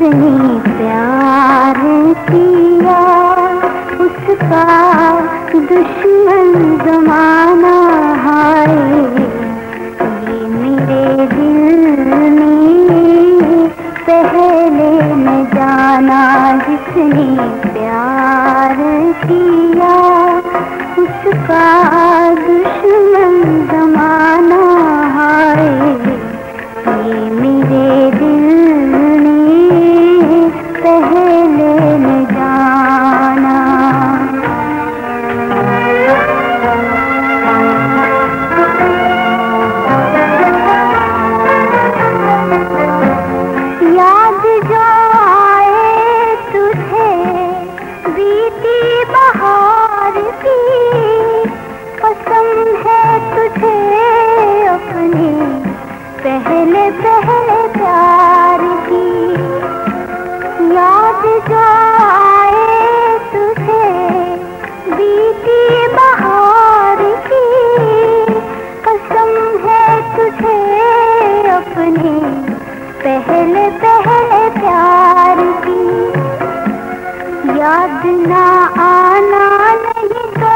जिसने प्यार किया उसका दुश्मन जमाना हाय। ये मेरे दिल में पहले न जाना जिसने प्यार किया उसका दुश्मन याद ना आना नहीं तो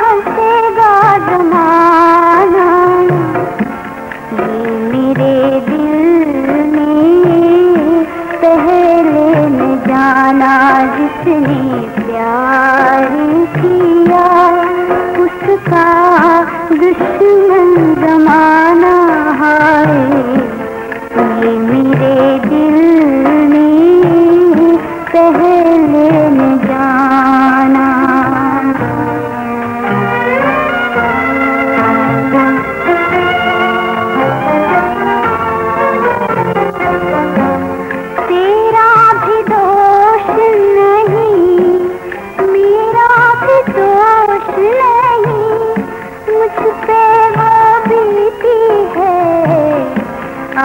हंसेगा जमाना। ये मेरे दिल में पहले न जाना जिसने प्यार किया, उसका दुश्मन जमाना है ये मेरे दिल में पहले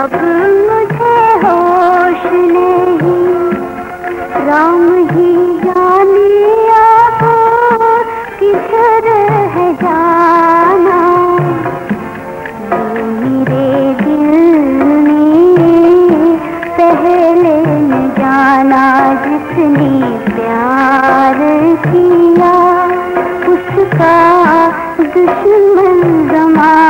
अब मुझे होश नहीं। राम ही जाने अब किधर है जाना। मेरे दिल में पहले न जाना जिसने प्यार किया। उसका दुश्मन जमा